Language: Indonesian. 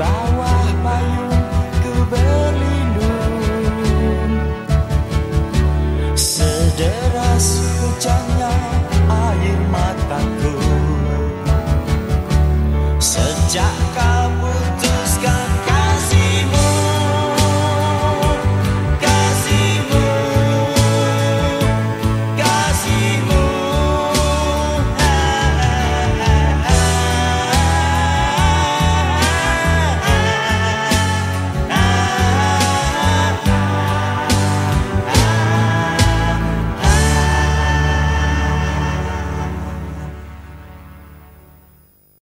bawah payung ku berlindung. Sederas hujannya air mataku. Sejak